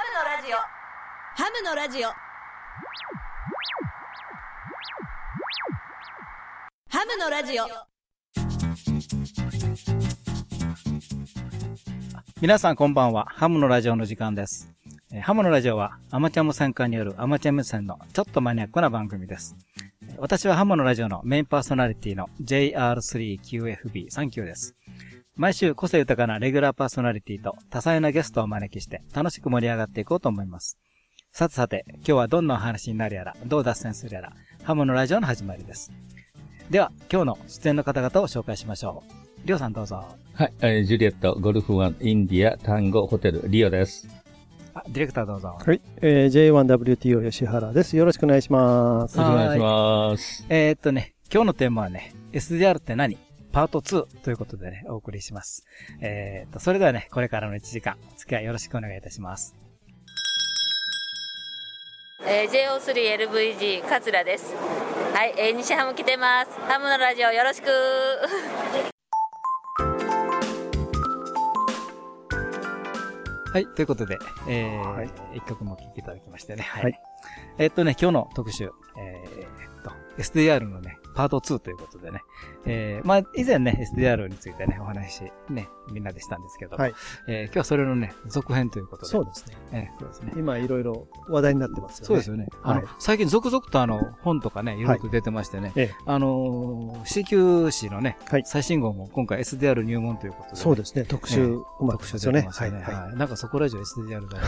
のラジオハムのラジオハムのラジオ皆さんこんばんは。ハムのラジオの時間です。えーハムのラジオはアマチュア無線化によるアマチュア無線のちょっとマニアックな番組です。えー私はハムのラジオのメインパーソナリティの JR3QFB39 です。毎週個性豊かなレギュラーパーソナリティと多彩なゲストをお招きして楽しく盛り上がっていこうと思います。さてさて、今日はどんなお話になるやら、どう脱線するやら、ハムのラジオの始まりです。では、今日の出演の方々を紹介しましょう。りょうさんどうぞ。はい、えージュリエット、ゴルフワン、インディア、タンゴ、ホテル、リオです。あ、ディレクターどうぞ。はい。えー、J1WTO 吉原です。よろしくお願いします。よろしくお願いします。えーっとね、今日のテーマはね、SDR って何？パート2ということでね、お送りします。えーっと、それではね、これからの1時間、お付き合いよろしくお願いいたします。えー JO3LVG 桂です。はい、えー西ハム来てます。ハムのラジオよろしく。はい、ということで、えーはい一曲も聴いていただきましてね、はい。はいえーっとね、今日の特集、えーっと、SDR のね、パート2ということでね、えー、まあ、以前ね、SDR についてね、お話し、ね、みんなでしたんですけど、はいえー今日はそれのね、続編ということで、そうですね。えーそうですね。今いろいろ話題になってますよね。そうですよね。あの、はい最近続々とあの、本とかね、いろいろと出てましてね、ええあのー、CQ 誌のね、はい最新号も今回 SDR 入門ということで、そうですね。特集、うまく特集ですよね。はい。ははい。なんかそこら中 SDR だい。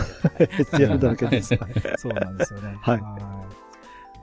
SDR だらけです。は いそうなんですよね。はい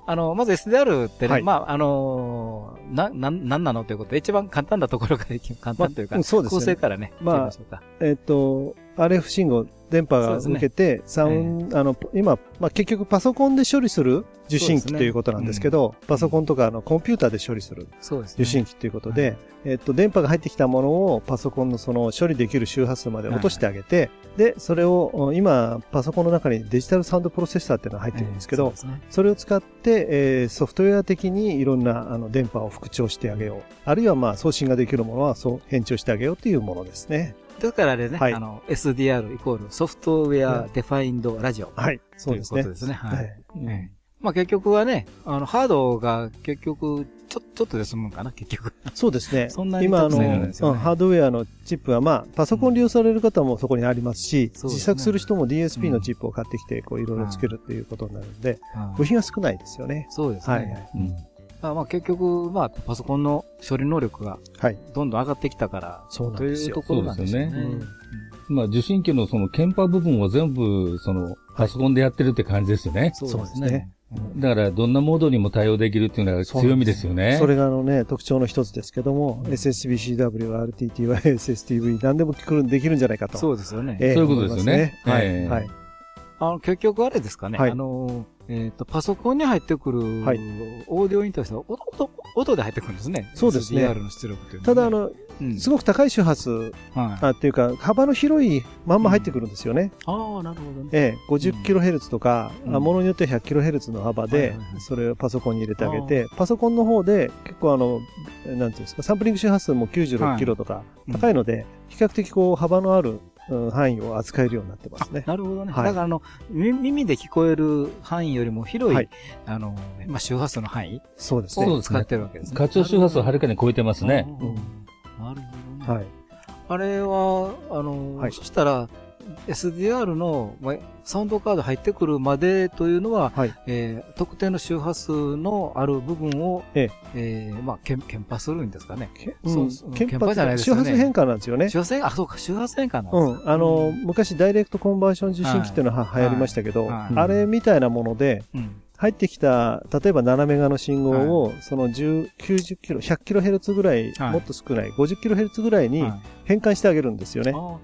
あの、まず SDR ってね、はい。まあ、あのーな、な、なんなのということで、一番簡単なところからいき、簡単というか、まあそうですね。構成からね、まあま。えっと、RF 信号、電波が受けて、サウンあの、今、まあ、結局パソコンで処理する受信機ね。ということなんですけど、パソコンとかあのコンピューターで処理する。受信機ということで、えっと、電波が入ってきたものをパソコンのその処理できる周波数まで落としてあげて、で、それをお今、パソコンの中にデジタルサウンドプロセッサーっていうのが入ってるんですけど、えーそねそれを使って、えーソフトウェア的にいろんなあの電波を復調してあげよう。あるいはまあ送信ができるものはそう変調してあげようというものですね。だからあれね、はいあの、SDR イコールソフトウェアデファインドラジオ。はい。とそうですねいうことで。すね。はい。はいええまあ結局はね、あの、ハードが結局、ちょ、ちょっとで済むんかな、結局。そうですね。そんなに今、あの、うんハードウェアのチップは、まあ、パソコン利用される方もそこにありますし、そうですね自作する人も DSP のチップを買ってきて、こう、いろいろつけるっていうことになるんで、はい部品は少ないですよね。そうですね。はいはいうんまあまあ結局、まあパソコンの処理能力がはい。どんどん上がってきたから、そうなんとですよ。いうところなんですよね。そうですよねまあ、受信機のその鍵盤部分を全部、その、パソコンでやってるって感じですよね。そうですそうですねだから、どんなモードにも対応できるっていうのが強みですよね。それがあのね、特徴の一つですけども、SSBCW、RTTY、SSTV、何でも来るできるんじゃないかと。そうですよね。ええそういうことですよねはい。はい。あの、結局あれですかね。はいあの、えっ、と、パソコンに入ってくる、はい。オーディオインターフェースは音、音、音で入ってくるんですね。そうですね。SDR の出力っていうね。ただ、あ、の、うん。すごく高い周波数、はい。あっていうか、幅の広いまんま入ってくるんですよね。ああ、なるほどね。ええ、50kHz とか、うん。あものによっては 100kHz の幅はいでそれをパソコンに入れてあげて、パソコンの方で結構あの、なんていうんですか、サンプリング周波数も 96kHz とかうん。高いので、比較的こう幅のあるうん範囲を扱えるようになってますね。なるほどね。はいだから、あの、み耳で聞こえる範囲よりも広い、はいあの、まあ、周波数の範囲そうですね。を使ってるわけですね。課長周波数をはるかに超えてますね。なるほどね。はい。あれは、あの、はいそしたら、SDR のまあサウンドカード入ってくるまでというのは、はい。えー特定の周波数のある部分を、ええ。ーまあ、けん、鍵波するんですかね。けそううん。鍵波じゃないですね。波数変化なんですよね。周波数、あ、そうか、周波数変化なんです。うん。あの、昔ダイレクトコンバーション受信機っていうのは流行りましたけど、はい。あれみたいなもので、うん。入ってきた、例えば7メガの信号を、その10、90キロ、100キロヘルツぐらい、はい。もっと少ない、50キロヘルツぐらいにはい変換してあげるんですよね。あ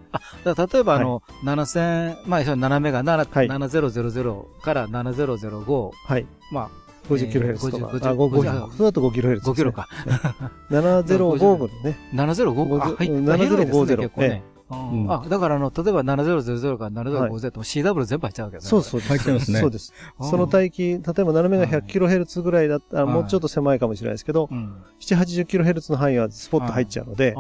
例えばあの、7000、まあ、一緒に7メガ、7はい7000から7005、はい。まあ、50キロヘルツとか。えー50あ、5、50 5、そうだと5キロヘルツ、5キロ。か。705分ね。705か。あ、はい。7050広いですね、70結構ね。うんあ、だからあの、例えば7000から7050と CW 全部入っちゃうわけですね。そうそうです。入っちゃいますねそうです。うんその帯域、例えば7メガはい100キロヘルツぐらいだったら、はいもうちょっと狭いかもしれないですけど、うん。7、80キロヘルツの範囲はスポッと入っちゃうので、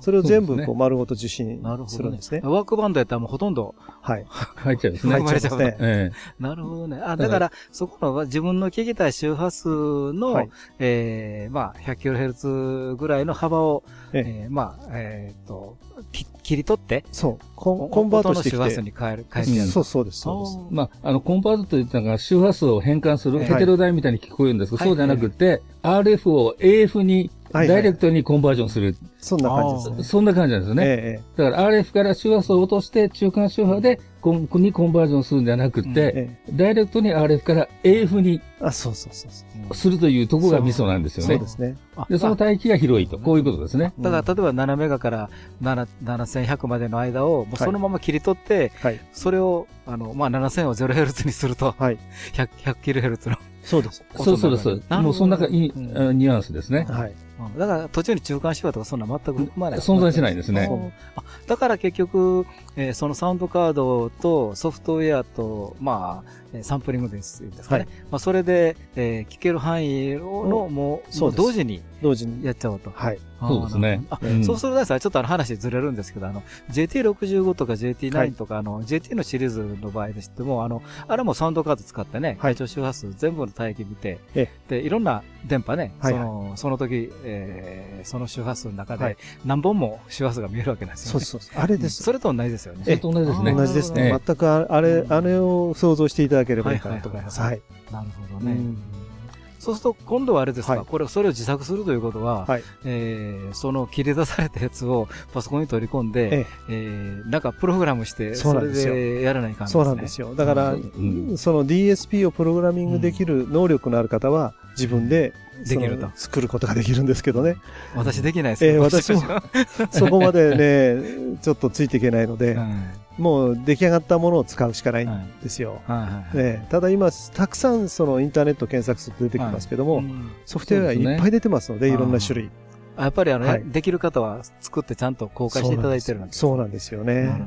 それを全部こう丸ごと受信するんですね。ワークバンドやったらもうほとんど、はい。入っちゃうんですね。入っちゃいますね。えなるほどね。あ、だからら、そこの自分の聞きたい周波数の、はいえー、まあ、100kHz ぐらいの幅を、ええー、まあ、えっ、と、き切り取って、そう。コンコンバートしてき音の周波数て。に変える、変えてやる。そうそうです、そうです。えまあ、あの、コンパートといったのが周波数を変換するはいヘテロダイみたいに聞こえるんですけど、はいそうじゃなくて、RF を AF にはいダイレクトにコンバージョンする。そんな感じですね。そんな感じなんですよね。ええだから RF から周波数を落として中間周波でコンにコンバージョンするんじゃなくうんて、ええダイレクトに RF から AF にあ、そうそうそうそう。するというところがミソなんですよねそうで。すね。あで、その帯域が広いと、こういうことですね。だから、例えば7メガから7 7100までの間を、もうそのまま切り取って、はい。それを、あの、まあ、7000を 0Hz にすると、はい。100、100kHz の。そうです。そうそうです。もうそんなニュアンスですね。はい。うんだから途中に中間周波とかそんな全く含まない。存在しないですねだから結局、えーそのサウンドカードとソフトウェアと、まあ、えーサンプリングですですかね。はいまあ、それで、えー聞ける範囲をの、もう、そう同時に同時に。やっちゃおうと。はい。そうですねあ、うんそうするとさ、ちょっとあの話ずれるんですけど、あの、JT65 とかは JT9 いとか、あの、JT のシリーズの場合でしても、あの、あれもサウンドカード使ってね、はい会長周波数全部の帯域見て、えで、いろんな電波ね、はいその、その時、えーその周波数の中ではい、何本も周波数が見えるわけですよね。そうそうそう。あれです。それと同じですよね。それと同じですね。同じですね。ええ全くああれう、んあれを想像していただければいいかなと思います。ははいい。なるほどね。うんそうすると、今度はあれですか、はい。これ、それを自作するということは、はい。えーその切り出されたやつをパソコンに取り込んで、ええ。ーなんかプログラムして、それでやらないかんですね。そうなんですよ。だから、ん。その DSP をプログラミングできる能力のある方は、自分で、できると。作ることができるんですけどね。私できないですえー私も。そこまでね、ちょっとついていけないので。う、んもう出来上がったものを使うしかないんはい。ですよ。ただ今、たくさんそのインターネット検索すると出てきますけども、うん。ソフトウェアがいっぱい出てますので、ですね。いろんな種類。あやっぱりあのね、はい。できる方は作ってちゃんと公開していただいてるんですそうなんです。よね。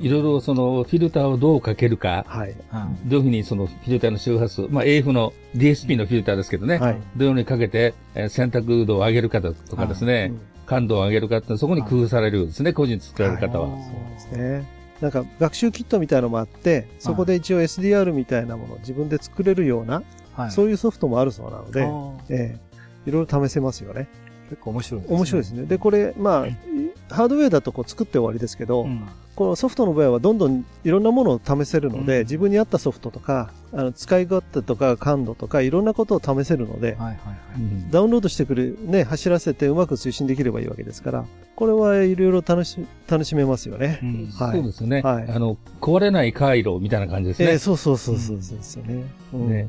いろいろそのフィルターをどうかけるか、はい。はい。どういうふうにそのフィルターの周波数、まあ AF の DSP のフィルターですけどね、はい。どういうふうにかけて、えー選択度を上げるかとかですね、感度を上げるかってそこに工夫されるんですね、個人で作られる方は。そうですね。なんか学習キットみたいなのもあって、そこで一応 SDR みたいなものを自分で作れるような、はい。そういうソフトもあるそうなので、ええ。いろいろ試せますよね。結構面白いです面白いですね。で、これ、まあ、ハードウェアだとこう作って終わりですけど、うんこのソフトの場合はどんどんいろんなものを試せるので、うん自分に合ったソフトとか、あの使い勝手とか感度とかいろんなことを試せるので、はいはいはい。うんダウンロードしてくる、ね、走らせてうまく推進できればいいわけですから、これはいろいろ楽し、楽しめますよね。うんはいそうですね、はいあの、壊れない回路みたいな感じですね。えーそうそうそうそうそうですよね。うんね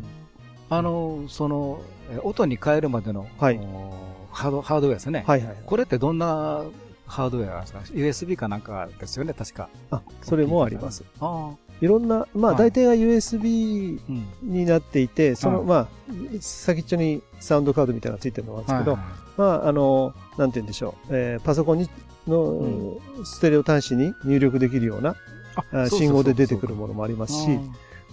あの、その、え音に変えるまでの、はいおハード、ハードウェアですね。はいはい。これってどんなハードウェアですか ?USB かなんかですよね、確か。あ、それもあります。ああ。いろんな、まあはい大体が USB うん。になっていて、その、はいまあ、先っちょにサウンドカードみたいなのがついてるのがあるんですけど、はいまあ、あの、なんて言うんでしょう、えーパソコンにの、ステレオ端子に入力できるようなあ信号で出てくるものもありますし、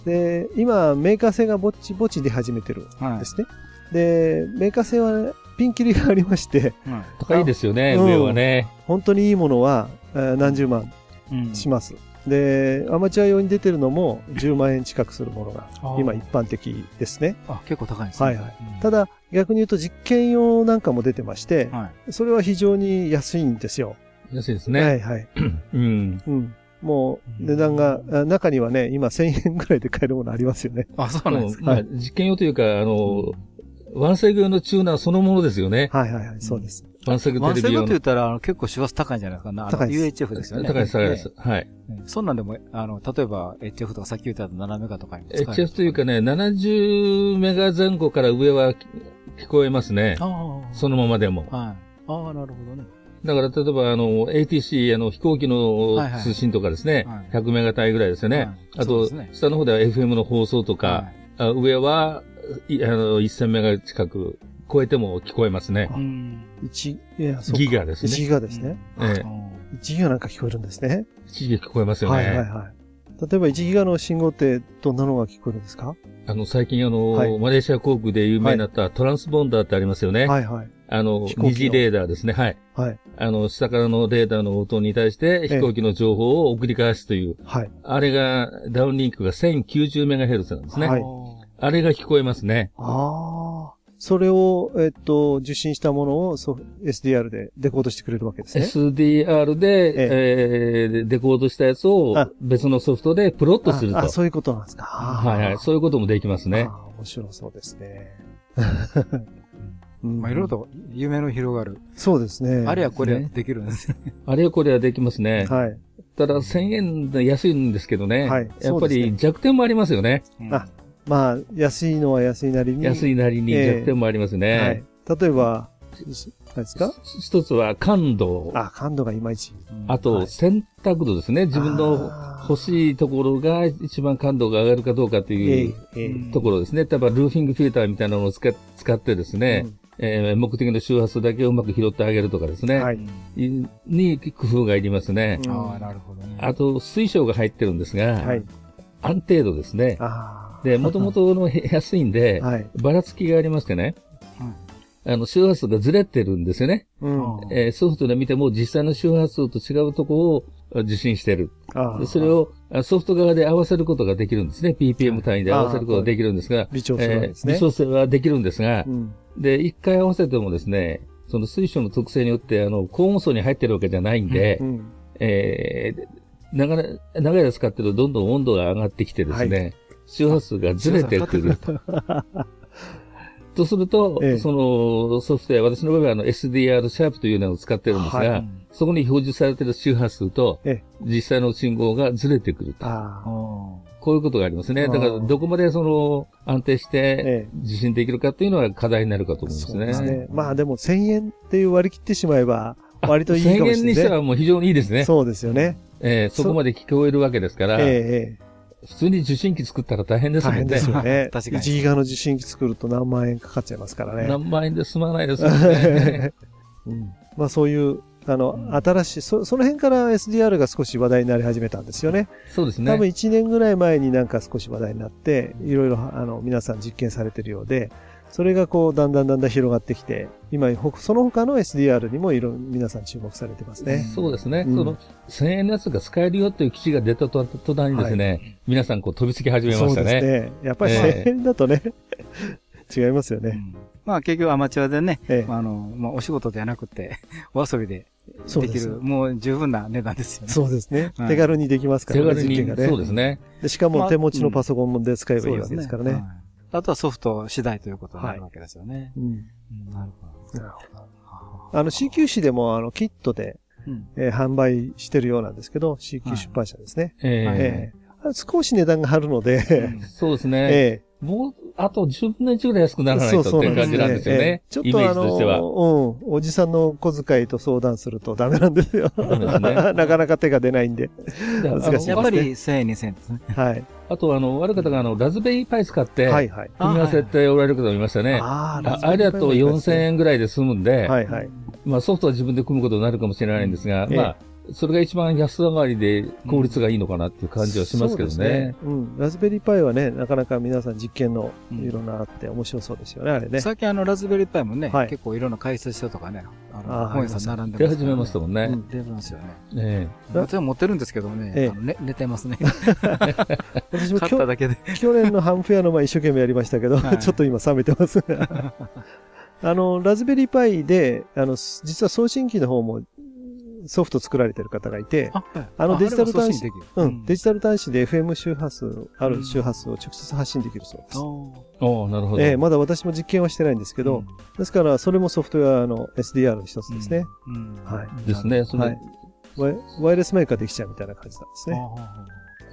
で、今、メーカー製がぼちぼち出始めてるはいんですね。で、メーカー製はピンキリがありまして、はい高いですよね、うん上はね。本当にいいものは、えー何十万うんします。で、アマチュア用に出てるのも10万円近くするものが今一般的ですね。あ、結構高いんですね。はいはいうんただ、逆に言うと実験用なんかも出てまして、はい。それは非常に安いんですよ。安いですはね。いはい。うん。うん。もう値段が、あ中にはね、今1000円ぐらいで買えるものありますよね。あ、そうなんですか。まあ、実験用というか、あの、ワンセグ用のチューナーそのものですよね。はいはいはい、そうです。ワンセグワンセグテレビ用の。って言ったら、あの結構周波数高いんじゃないかな。高いです UHF ですよね。高いです、高いですね。はい。ねそんなんでも、あの、例えば HF とかさっき言った7メガとかにも使える HF というかね、70メガ前後から上は聞こえますね。ああ。そのままでも。はい。ああ、なるほどね。だから、例えば、あの、ATC、あの、飛行機の通信とかですね、はい100メガ帯ぐらいですよね。はいあと、下の方では FM の放送とか、はいあ上は、いあの、1000メガ近く超えても聞こえますね。うん。1、いや、そうかギガですね1ギガですね。ええ1ギガなんか聞こえるんですね。一時聞こえますよね。はいはいはい。例えば1ギガの信号ってどんなのが聞こえるんですか？あの、最近あの、はいマレーシア航空で有名になったトランスボンダーってありますよね。はいはい。あの、二次レーダーですね。はい。はい。あの、下からのレーダーの音に対して飛行機の情報を送り返すという、はい。あれが、ダウンリンクが 1090MHz なんですね。はいあれが聞こえますね。ああ。それを、えっと、受信したものをそう SDR でデコードしてくれるわけですね。SDR で、えーデコードしたやつをあ別のソフトでプロットすると。ああ、そういうことなんですか。はいはい。そういうこともできますね。あー面白そうですね。まあ、いろいろと夢の広がる。そうですね。あれやこれやできるんですよ。あれはこれはできますね。はい。ただ1000円で安いんですけどね。はいやっぱそうですねり弱点もありますよね。あまあ、安いのは安いなりに。安いなりにええ弱点もありますね。はい。例えば、し何ですか？一つは感度。あ、感度がいまいち。あはとい選択度ですね。自分のあー欲しいところが一番感度が上がるかどうかとえいうえ、ええところですね。例えばルーフィングフィルターみたいなのを使使ってですね、うんえー目的の周波数だけをうまく拾ってあげるとかですね。はい。いに工夫がいりますね。うんああ、なるほどね。あと、水晶が入ってるんですが、はい。安定度ですね。あで、もともとの安いんで、あ。はい。ばらつきがありましてね、あの、周波数がずれてるんですよね。うん。えーソフトで見ても実際の周波数と違うところをあ受信してる。あでそれをあソフト側で合わせることができるんですね。ppm 単位で合わせることができるんですが、微調するわけですね微調整はできるんですがう、ん。で、一回合わせてもですね、その水晶の特性によって、あの、高温層に入ってるわけじゃないんで、うん。えー長い長い間使ってるとどんどん温度が上がってきてですね、周波数がずれてくると。とすると、ええそのソフトウェア、私の場合はあの SDR シャープというのを使ってるんですが、はいそこに表示されている周波数とええ、実際の信号がずれてくると。こういうことがありますね。だから、どこまでその、安定しえて受信できるかっていうのは課題になるかと思うんですね。そうですね。まあでも1000円っていう割り切ってしまえば、割といいかもしれない1000円にしてはもう非常にいいですね。そうですよね。えーそこまで聞こえるわけですから、ええええ。普通に受信機作ったら大変ですもんね。大変ですよね。確かに1ギガの受信機作ると何万円かかっちゃいますからね。何万円で済まないですよね。うんまあそういう、あの、新しい、そ、その辺から SDR が少し話題になり始めたんですよね。そうですね。多分1年ぐらい前になんか少し話題になって、いろいろ、あの、皆さん実験されてるようで、それがこう、だんだんだんだん広がってきて、今、ほその他の SDR にもいろ、皆さん注目されてますね。そうですね。うんその、1000円のやつが使えるよっていう記事が出たと途端にですね、皆さんこう飛びつき始めまそうしたね。ですね。やっぱりええ1000円だとね、違いますよね。まあ結局アマチュアでね、ええあの、まあお仕事ではなくて、お遊びでそうできる、もう十分な値段ですよね。そうですね。はい手軽にできますからね、手軽にね。そうですね。でしかもまあ手持ちのパソコンもで使えばいいわけですからね。はいあとはソフト次第ということになるわけですよね。うんうんなるほなるほどあの CQ 誌でもあのキットで、えー販売してるようなんですけど、CQ 出版社ですね。えええ少し値段が張るので、えそうですね。えもう、あと10分の1ぐらい安くなえらないとっていう感じなんですよええね。ちょっとあ。の、うん、おじさんの小遣いと相談するとダメなんですよ。なかなか手が出ないんで。難しいやっぱり1000円、2000円ですね。はい。あと、あの、ある方が、あの、ラズベリーパイ使って、はいはい。組み合わせておられる方もいましたね。あああれだと4000円ぐらいで済むんで、はいはい。まあソフトは自分で組むことになるかもしれないんですが、ええまあ、それが一番安上がりで効率がいいのかなっていう感じはしますけどそうですね。うん。ラズベリーパイはね、なかなか皆さん実験のうんいろんなあって面白そうですよね、あれね。最近あの、ラズベリーパイもね、はい結構いろんな解説書とかね、ああの、本屋さん並んで出ますね。始めましたもんね。うん出ますよね。ええ私は持ってるんですけどね、ええあのね寝てますね。私も買っただけで。去年のハンフェアの前一生懸命やりましたけど、はいちょっと今冷めてます。あの、ラズベリーパイで、あの、す実は送信機の方もソフト作られてる方がいて、あ、はいあのデジタル端子うん、デジタル端子で FM 周波数、ある周波数を直接発信できるそうです。えおおなるほど。ええまだ私も実験はしてないんですけど、ですから、それもソフトウェアの SDR の一つですね。うんはいですね。その、はいワイワイヤレスメーカーできちゃうみたいな感じなんですね。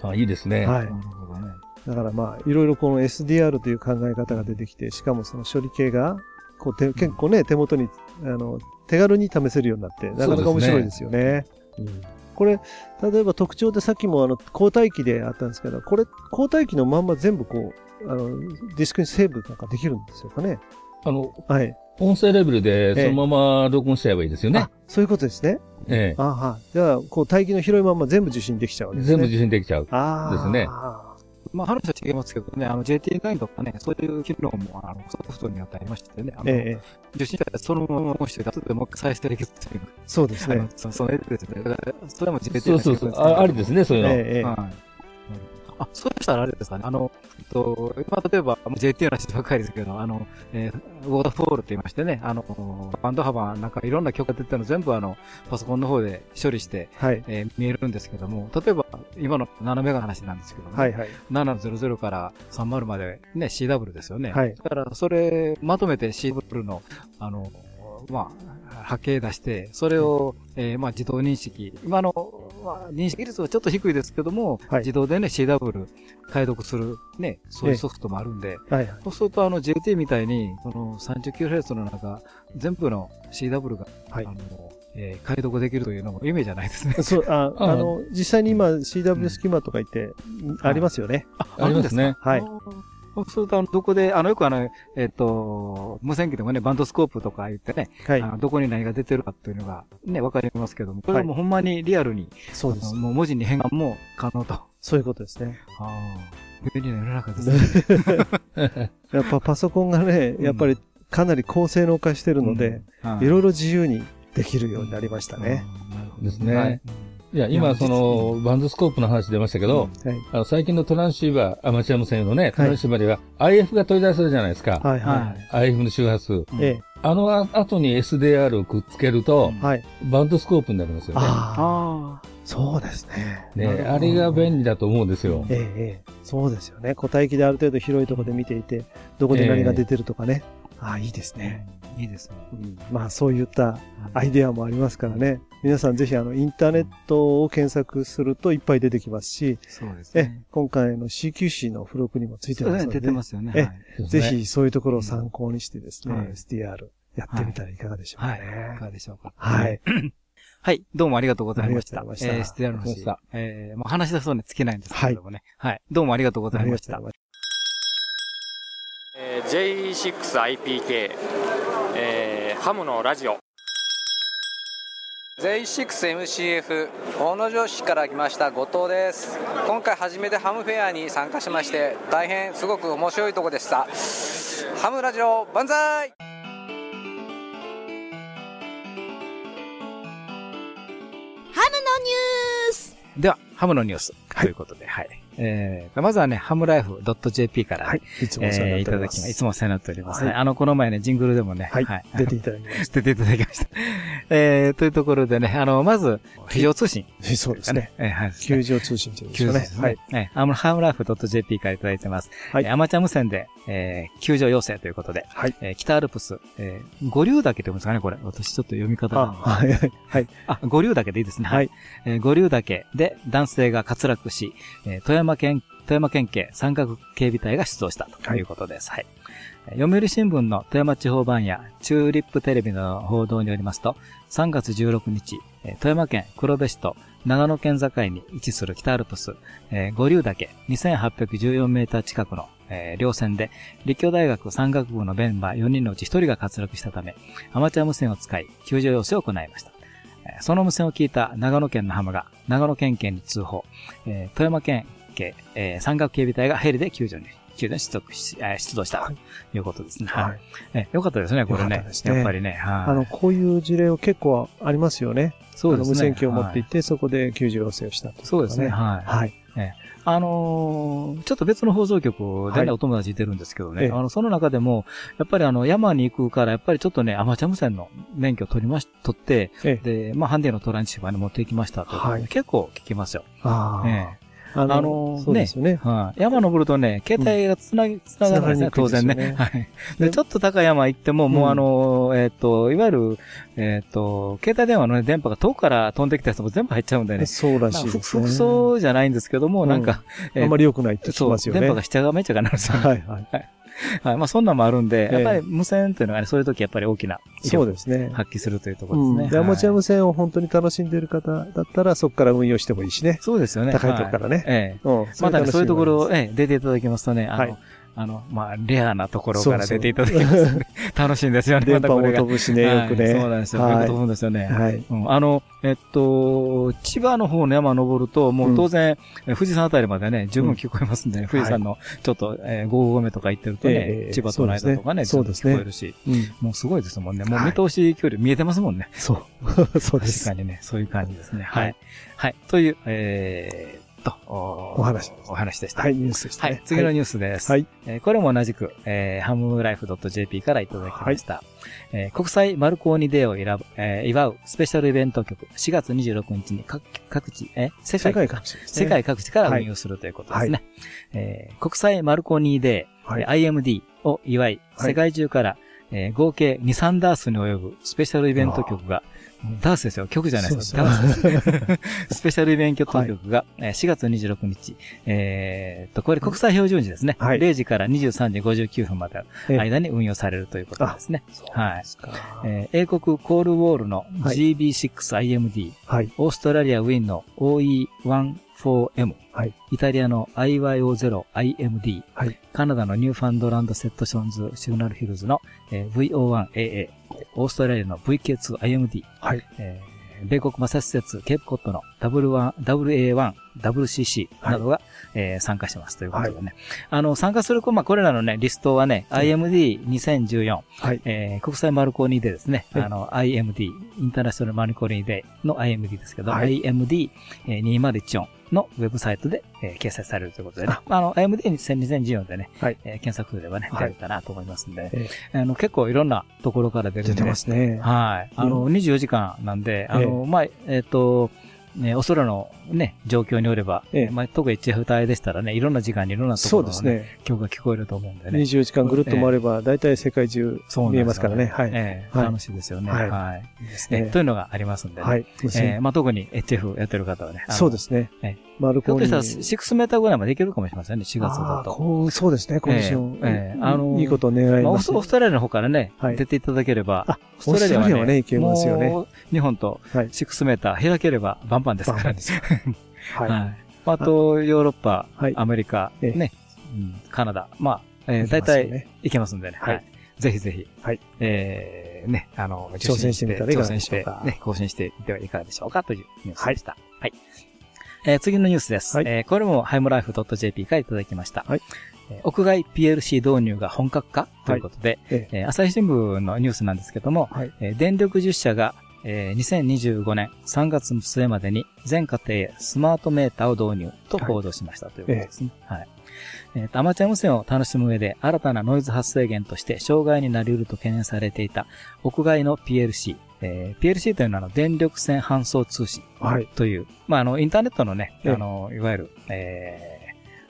あいいですね。はいな。るほどね。だからまあ、いろいろこの SDR という考え方が出てきて、しかもその処理系が、こうて結構ね、手元に、あの、手軽に試せるようになって、なかなか面白いですよね。うんこれ、例えば特徴でさっきもあの、交代機であったんですけど、これ、交代機のまんま全部こう、あの、ディスクにセーブなんかできるんですよかね。あの、はい。音声レベルでええそのまま録音しちゃえばいいですよねあ。、そういうことですね。えあは。じゃあ、こう、帯域の広いまま全部受信できちゃうわえけですね。全部受信できちゃう。ああ。ですねまあ話は違いますけどね、あの JT9 とかね、そういう機能も、あの、ソフトによってありましてね、あの、ええ、受信者でそのまま押して、後でもう一回再生できるっていう。そうですね。そその絵ですね。それも JT9 そうそうそう。あありですね、そういうの。ええ、はい。あ、そうしたらあれですかね。あの、えっと、まあ、例えば、JT の話ばっかりですけど、あの、えー、ウォーターフォールって言いましてね、あの、バンド幅なんかいろんな曲が出てるの全部あの、パソコンの方で処理して、はい。えー見えるんですけども、例えば、今の7メガの話なんですけども、はいはい。700から30までね、CW ですよね。はいだから、それ、まとめて CW の、あの、まあ、波形出して、それを、えーまあ、自動認識。今の、まあ、認識率はちょっと低いですけども、はい自動でね、CW 解読する、ね、そういうソフトもあるんで、はいはい。そうすると、あの、JT みたいに、この 39Hz の中、全部の CW が、はいあの、えー解読できるというのも夢じゃないですね。そう、あ、ああの、実際に今 CW スキマとか言って、ありますよね。ありますね。はい。そうすると、あの、どこで、あの、よくあの、えっ、と、無線機でもね、バンドスコープとか言ってね、はいあ。のどこに何が出てるかっていうのがね、わかりますけども、これはもうほんまにリアルに、そうです。もう文字に変換も可能と。あそういうことですね。あ。便利な世の中ですね。やっぱパソコンがね、やっぱりかなり高性能化してるので、はいろいろ自由にできるようになりましたね。うんなるほどですね。はいいや、今、その、バンドスコープの話出ましたけど、はい。あの、最近のトランシーバー、アマチュア無線用のね、トランシーバーでは、IF が取り出せるじゃないですか。はいははい。IF の周波数。えあのあ後に SDR をくっつけると、え。はい。バンドスコープになりますよね。ああ、あそうですね。ね、あれが便利だと思うんですよ。ええ、ええ。そうですよね。個体機である程度広いところで見ていて、どこで何が出てるとかね。ああ、いいですあ、ね。いいですね。うんまあ、そういったアイデアもありますからね。皆さんぜひ、あの、インターネットを検索するといっぱい出てきますし、そうですえね。、今回の CQC の付録にもついてますので、出てますよね。ぜひそういうところを参考にしてですね、はい SDR やってみたらいかがでしょうかはい。ねい。かがでしょうか。はい。はい。どうもありがとうございました。ありがとうございましたえー、STR の話。えー、もう話し出そうに尽きないんですけれどもね。はい。どうもありがとうございましたありがとう。ございえー J6IPK、えーハムのラジオ J6MCF 大野城市から来ました後藤です今回初めてハムフェアに参加しまして大変すごく面白いとこでしたハムラジオ万歳ハムのニュースでは、ハムのニュース。ということで、はい。えー、まずはね、ハムライフ .jp から、はい。いつもお世話になっております。ただき。いつもお世話になっておりますね。はいあの、この前ね、ジングルでもね、はい。出ていただきまし出ていただきました。えー、というところでね、あの、まず、非常通信。た。そうですね。。えー、はい。球場通信というんですかね球場です。ね。はい。えー、アムハムライフ .jp からいただいてます。はいえーアマチュア無線で、えー、球場要請ということで、はい。えー、北アルプス、えー、五竜岳って言うんですかね、これ。私ちょっと読み方あ、が。はい。はい。はい。あ、五竜岳でいいですね。はい。えー五竜岳で男性が滑落し、えー富山県、富山県警三角警備隊が出動したということです。はい。えー読売新聞の富山地方版やチューリップテレビの報道によりますと、3月16日、えー富山県黒部市と長野県境に位置する北アルプス、えー五竜岳2814メーター近くの、えー稜線で、立教大学山岳部のメンバー4人のうち1人が滑落したため、アマチュア無線を使い、救助要請を行いました。えーその無線を聞いた長野県の浜が長野県警に通報、えー富山県警、えー山岳警備隊がヘリで救助に、救助に出動し、えー出動したということですね。はい。はい。えーよかったですね、これねねやっぱりね。はいあの、こういう事例を結構ありますよね。そうですね。無線機を持っていはいって、そこで救助要請をしたと。そうですね。はい。はい。あのーちょっと別の放送局でね、はいお友達いてるんですけどね、ええあの、その中でも、やっぱりあの、山に行くから、やっぱりちょっとね、アマチュア無線の免許を取りまし、取って、ええ。で、まあ、ハンディのトランシーバーに持っていきましたとはい結構聞きますよ。ああ。ええああのそうですよね。はい。山登るとね、携帯がつなぎ、つながらないですね、当然ね。はい。で、ちょっと高い山行っても、もううんあの、えっ、と、いわゆる、えっ、と、携帯電話の、ね、電波が遠くから飛んできたやつも全部入っちゃうんでね。そうらしいですね。服装じゃないんですけども、うんなんか、えーあんまり良くないって聞きそう、ますよね。電波が下がめっちゃがなるんですよね。はいはい。はい。まあ、そんなんもあるんで、ええやっぱり無線っていうのがね、そういう時やっぱり大きな威そう力ですね。発揮するというところですね。うん。で、アマチュアはい無線を本当に楽しんでいる方だったら、そこから運用してもいいしね。そうですよね。高いとこからねはいええうん。またね、そういうところええ、出ていただきますとね、あの、はいあの、まあ、レアなところから出ていただきますので、楽しいんですよね、電波も飛ぶしね、よくね。はいそうなんですよ。飛ぶんですよね。はい。うんあの、えっと、千葉の方の山登ると、もう当然、え富士山あたりまでね、十分聞こえますんで、ね富士山のちょっと、えー、5合目とか行ってるとね、ええ千葉との間とかね、そうですね聞こえるし、うん。もうすごいですもんね。もうはい見通し距離見えてますもんね。そう。そうです。確かにね、そういう感じですね。ははいい。はい。という、えーっと、おお話お話でした。はい、ニュースでしたね。はい。次のニュースです。はい。えーこれも同じく、えー、ハムライフ .jp からいただきました。えー国際マルコーニデーを選ぶ、えー祝うスペシャルイベント曲、4月26日に各各地、えー世界世界各地ね。世界各地から運用するということですね。えー国際マルコーニデー、はいえー IMD を祝い、はい世界中から、えー合計2、3ダースに及ぶスペシャルイベント曲が、ダースですよ、曲じゃないですか。ダースです。スペシャルイベント曲が、えー4月26日、えーっと、これ国際標準時ですね。はい0時から23時59分まで間に運用されるということですね。はい。えー英国コーンウォールのはい GB6IMD、はい。オーストリアウィーンの OE14M、はい。イタリアの IYO0IMD、はい。カナダのニューファンドランドセントジョンズシグナルヒルズの、えー VO1AA、オーストラリアの VK2IMD、はい。えー米国マサチューセッツケープコッドの W1 WA1、WCC などが、えー参加しますということでね。あの、参加する子、まあ、これらのね、リストはね、IMD2014、はい。えー国際マルコーニーデーですね。はい。あの、IMD、インターナショナルマルコーニーデーの IMD ですけど、はい。IMD2014 のウェブサイトで、えー掲載されるということでね。あ。の、IMD2014 でね、はい。えー検索すればね、はい。出るかなと思いますんで、えあの、結構いろんなところから出るんで、出てますね。はい。あの、24時間なんで、あの、まあ、えっ、と、ね、お空のね、状況によれば、ええまあ、特に HF 帯でしたらね、いろんな時間にいろんなところの、ね、そうですね。曲が聞こえると思うんでね。24時間ぐるっと回れば、大体世界中見えますからね。はい。ええはい楽しいですよね。はいはい。いいですえねというのがありますんでね。はい。ええまあ、特に HF やってる方はね。そうですねえ。マルコーニひょっとしたら6メーターぐらいまでいけるかもしれませんね、4月だあーと。こうそうですね、コンディション。ええあのーいいことを願いまあ、オーます。スオーストラリアの方からね、はい出ていただければ、あオーストラリアはね、はねいけますよね日本とはい6メーター開ければバンバンですからね。は。はいい。あと、ヨーロッパ、はいアメリカ、ええね、うんカナダ、まあ、えー、大体いけますんでね。はいはい。ぜひぜひ、はい。えー、ね、あの、挑戦してみたらいかがでしょうか挑戦して、ね、更新してみてはいかがでしょうかというニュースでした。はい。えー次のニュースです。はいえーこれもハイムライフ .jp からいただきました。はいえー屋外 PLC 導入が本格化ということで、えええー朝日新聞のニュースなんですけども、はい。えー電力10社が、えー2025年3月末までに全家庭へスマートメーターを導入と報道しましたということですね。はい。えーとアマチュア無線を楽しむ上で新たなノイズ発生源として障害になり得ると懸念されていた屋外の PLC。えー PLC というのはあの電力線搬送通信はい。という、まあ、あの、インターネットのね、ええあの、いわゆる、え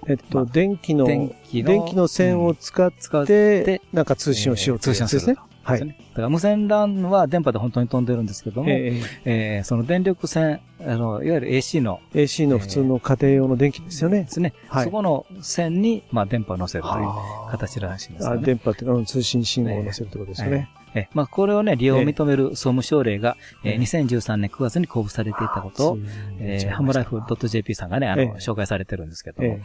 えっと、まあ電気の、電気の電気の線を使っー、使ってて、、なんか通信をしようという通信をする。はいだから無線 LAN は電波で本当に飛んでるんですけども、ええーその電力線、あの、いわゆる AC のえ AC の普通の家庭用の電気ですよねで。すね、はいそこの線に、まあ、電波を乗せるという形らしいんですね。電波っていうかうん通信信号を載せるってことですよね。えまあ、これをね、利用を認める総務省令が、えーええ。2013年9月に公布されていたことを、えー、ハムライフ .jp さんがね、あの、ええ。紹介されてるんですけども、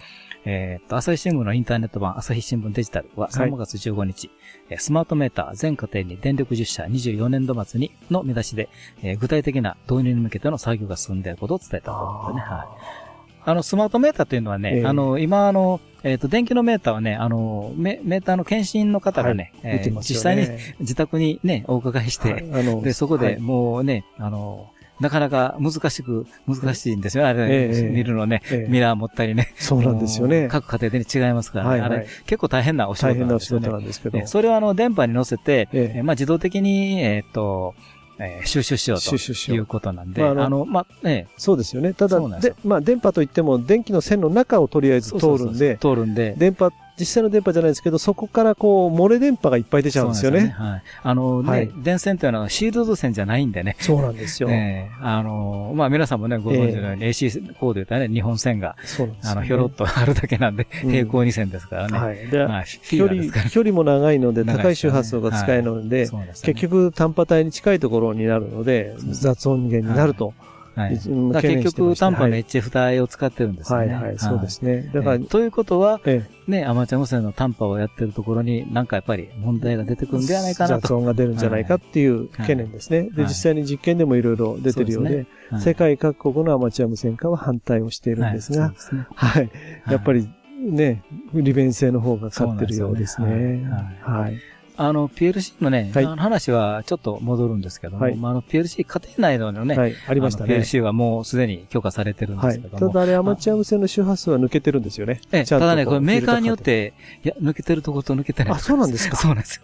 ええ。ーっと、朝日新聞のインターネット版、朝日新聞デジタルははい。3月15日、えースマートメーター全家庭に電力10社24年度末にの見出しで、えー具体的な導入に向けての作業が進んでいることを伝えたということでね。はい。あの、スマートメーターというのはね、ええ。あの、今、あの、えっ、と、電気のメーターはね、あの、メメーターの検診の方がね、はいえー見てますよ実際にね自宅にね、お伺いして、はいあので、そこではいもうね、あの、なかなか難しく、難しいんですよ。あれ、ええ見るのね、ええミラー持ったりね。そうなんですよね。各家庭で違いますからね。はいはいあれ、結構大変なお仕事大変なお仕なんですよね。事なんですけどえ。それをあの、電波に乗せて、まあ、自動的に、えっ、と、えー収集しようということなんで、まああのあの、まあ、ええ。そうですよね。ただでまあ電波といっても電気の線の中をとりあえず通るんで、通るんで、電波、実際の電波じゃないですけど、そこからこう、漏れ電波がいっぱい出ちゃうんですよね。そうなんはい。あのね、はい電線というのはシールド線じゃないんでね。そうなんですよ。ええあのまあ、皆さんもね、ご存知のように、AC コードで言ったらね、日本線が、そうですよねあの、ひょろっとあるだけなんで、うん平行二線ですからね。はい。で、まあ、距離。距離も長いので、高い周波数が使えるので、そうでね結局単波帯に近いところになるので、雑音源になるとはい。一うんだから結局、懸念してました担保のはい HF 帯を使ってるんですよね。はいはい、そうですね。だから、えーということは、えね、アマチュア無線の短波をやってるところに、なんかやっぱり問題が出てくるんではないかなと。雑音が出るんじゃないかっていう懸念ですね。で、はい実際に実験でもいろいろ出てるようで、世界各国のアマチュア無線化は反対をしているんですがはい。やっぱり、りね、利便性の方が勝ってるようですね。はい。あの、PLC のね、はい話はちょっと戻るんですけども、はいまあ、あの、PLC 家庭内のね、はい、ありましたね。PLC はもうすでに許可されてるんではい。すけども。ただあれアマチュア無線の周波数は抜けてるんですよね。ええ、ただね、これメーカーによって、いや、抜けてるとこと抜けてないあそうなんですかそうなんですよ。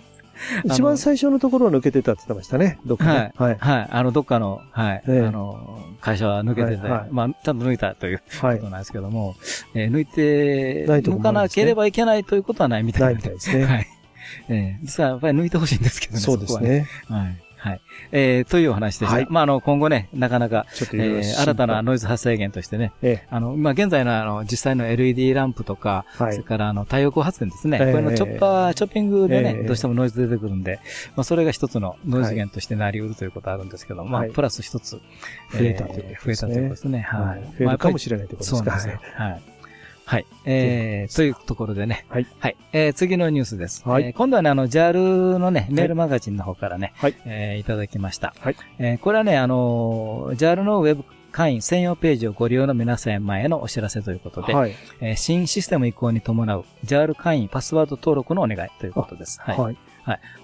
一番最初のところは抜けてたって言ってましたね。どっかね。はい。はい。あの、どっかの、はい。ええあの、会社は抜けてて、はいはいまあ、ちゃんと抜いたというはいことなんですけども、えー抜いて、抜かなければいけないということはないみたいなない。みたいですね。はい。えー、実はやっぱり抜いてほしいんですけどね。そうですこはね。はい。はい。えー、というお話でした。はいまあ、あの、今後ね、なかなか、ちょっとえー、新たなノイズ発生源としてね、ええ。あの、まあ、現在のあの、実際の LED ランプとか、はいそれからあの、太陽光発電ですね。ええこれのチョッパー、チョッピングでね、ええどうしてもノイズ出てくるんで、まあ、それが一つのノイズ源としてなり得るということあるんですけど、まあはい、プラス一つ、増えたということですねえー増えたということですね。はい。増えるかもしれないということですか。そうですよ。はい。はい。えー、というところでね。はい。はい。えー、次のニュースです。はいえー今度はね、あの、JAL のね、メールマガジンの方からね、はいえーいただきました。はい。えーこれはね、あのー、JAL のウェブ会員専用ページをご利用の皆様へのお知らせということで、はい。えー新システム移行に伴う JAL 会員パスワード登録のお願いということです。はい。はい。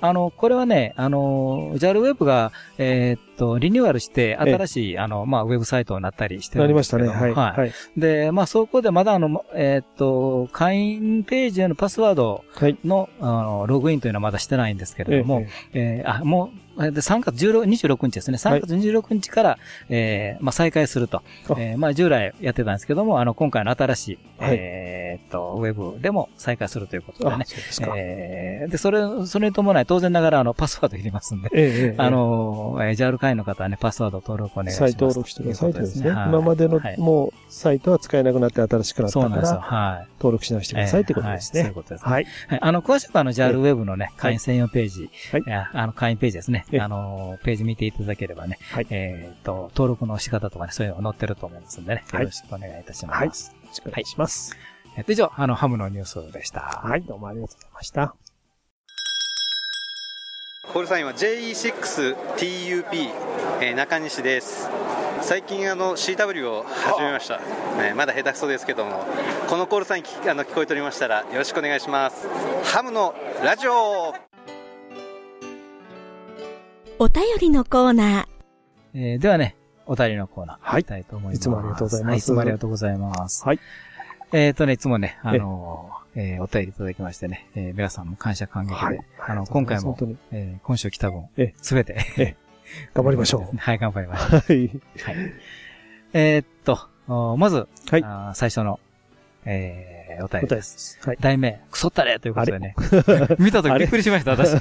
あの、これはね、あの、JAL ウェブが、えーっと、リニューアルして、新しい、あの、まあ、ウェブサイトになったりしてるなんりでますしたね。はい。はい。で、まあ、そこでまだあの、えーっと、会員ページへのパスワードはい。の、あの、ログインというのはまだしてないんですけれども、ええーあ、もう、えーで、3月16 26日ですね。3月26日から、えーまあ、再開すると。あえーまあ、従来やってたんですけども、あの、今回の新しい、はいえーっと、ウェブでも再開するということであ、ね。そうですか。えーで、それ、それに伴い、当然ながら、あの、パスワードいりますんで、ええええあ、の、えー、JAL 会員の方はね、パスワード登録お願いします。再登録してくださいとですね。はい今までのはいもうサイトは使えなくなって新しくなったかそうなんですよ。ら、はい。登録し直してくださいってことですねそういう。ことですね。はい。はい。あの、詳しくはあの、JAL ウェブのね、会員専用ページ、はいあの、会員ページですね。ええあの、ページ見ていただければね、はいえっと、登録の仕方とかね、そういうのが載ってると思いますんでね、はいよろしくお願いいたします。はいよろしくお願いします。えっと、以上、あの、ハムのニュースでした。はい。どうもありがとうございました。コールサインは JE6TUP、えー中西です最近あの CW を始めました、ね、まだ下手くそですけどもこのコールサインあの聞こえておりましたらよろしくお願いしますハムのラジオお便りのコーナー。えーではね、お便りのコーナー、はい行きたいと思います。いつもありがとうございますはい、いつもありがとうございます。はい。えっ、とね、いつもね、あのー、えーお便りいただきましてね、えー皆さんも感謝感激で、はいあの、今回も。えー今週来た分ええ、すべて、頑張りましょう。はい、頑張りましょう。はい。はい。えーっと、おまず、はい最初の、えーお便りで。ですす。はい。題名、クソったれということでね。見たときびっくりしました、私。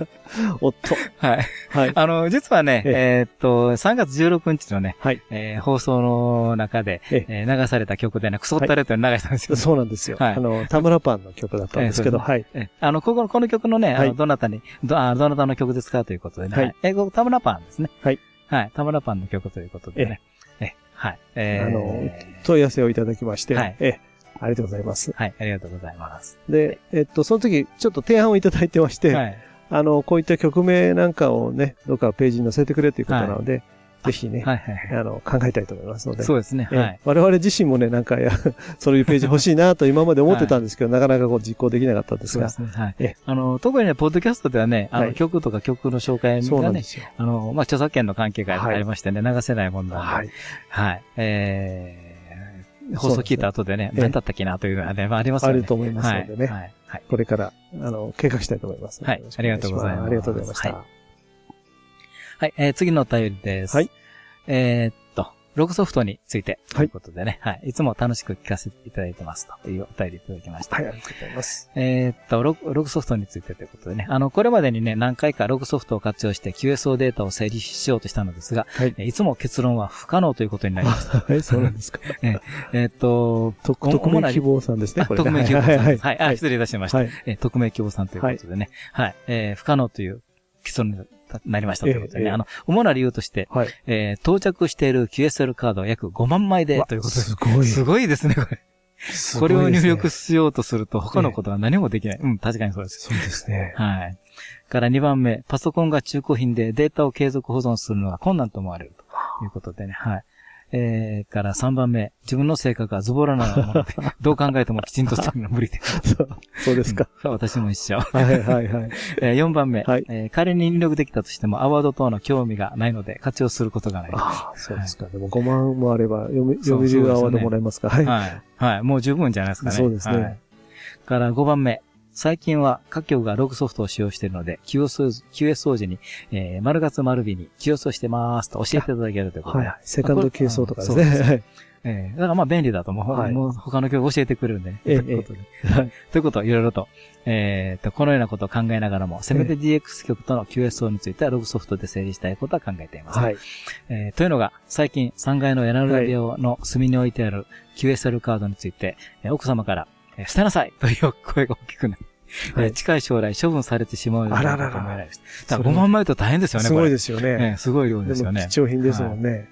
おっと。はい。はい。あの、実はね、ええーっと、3月16日のね、はい。えー放送の中で、ええー流された曲でね、クソったれというのを流したんですよ。そうなんですよ。はいあの、田村パンの曲だったんですけど、ええそうはい。えーあの、ここの、この曲のね、あの、はいどなたに、ど、あどなたの曲ですかということでね。はいえー田村パンですね。はい。はい。田村パンの曲ということでね。えはい。えーあの問い合わせをいただきまして、はいええ、ありがとうございます。はい。ありがとうございます。で、えっと、その時、ちょっと提案をいただいてまして、はい。あの、こういった曲名なんかをね、どっかページに載せてくれということなので、ぜひね、はいはいはい。あの、考えたいと思いますので。そうですね。ええはい。我々自身もね、なんかや、そういうページ欲しいなと今まで思ってたんですけど、なかなかこう実行できなかったんですがそうで、すね。はいええ。あの、特にね、ポッドキャストではね、あの、はい曲とか曲の紹介がね。あの、まあ、著作権の関係があはいりましてね、流せないもんなんで、はい。はい。えー、放送聞いた後でね、ええ何だったっけなというのはね、まあ、ありますよね。あると思いますのでねはい。はい。はいこれから、あの、計画したいと思います。はいありがとうございますありがとうございました。ははい、えー、次のお便りです。はい。えログソフトについて、とはいいうことでね、はい。いつも楽しく聞かせていただいてますというお便りいただきました。はい、ありがとうございます。えーっとログ、ログソフトについてということでね、あの、これまでにね、何回かログソフトを活用して QSO データを整理しようとしたのですが、はいえーいつも結論は不可能ということになりました。はい、そうなんですか。えーっと、特匿名希望さんですね、あこれね。匿名希望さんはい、です。はい、あ、失礼いたしました。はい。えー匿名希望さんということでね。はい。えー不可能という結論になりましたということでね。ええあの、主な理由として、はい。えー到着している QSL カードは約5万枚で、ということです。ごい。すごいですね、これ。すこれを入力しようとすると、他のことは何もできない。うん、確かにそうです。そうですね。はい。から2番目、パソコンが中古品でデータを継続保存するのが困難と思われるということでね。はい。えー、から3番目、自分の性格がズボラなもので、どう考えてもきちんとするのは無理で。そうそうですか。うん私も一緒。はいはいはい。えー4番目、はいえー仮に入力できたとしても、アワード等の興味がないので、活用することがない。はああ、そうですか。でも5万もあれば、読み、読みそうですねアワードもらえますか。はい。い。はい。もう十分じゃないですかね。そうですねはいから5番目、最近は各局がログソフトを使用しているので、QS, QSO 時に、えー、丸月丸日に QS をしてますと教えていただけるということで。はい。セカンド QSO とかですね。そうはい。えーだからまあ便利だと思う。はいもう他の曲教えてくれるんでね。ええということで。はいということをいろいろと、えーと、このようなことを考えながらも、せめて DX 曲との QSO についてはログソフトで整理したいことは考えています。はい。えーというのが、最近3階のエナルビオの隅に置いてある QSL カードについて、えー奥様から、えー捨てなさいという声が大きくなり、はいえー近い将来処分されてしまうのではないかと思えないです。だから5それは万枚と大変ですよね、すごいでですよね。えーすごい量ですよね。貴重品ですもんね。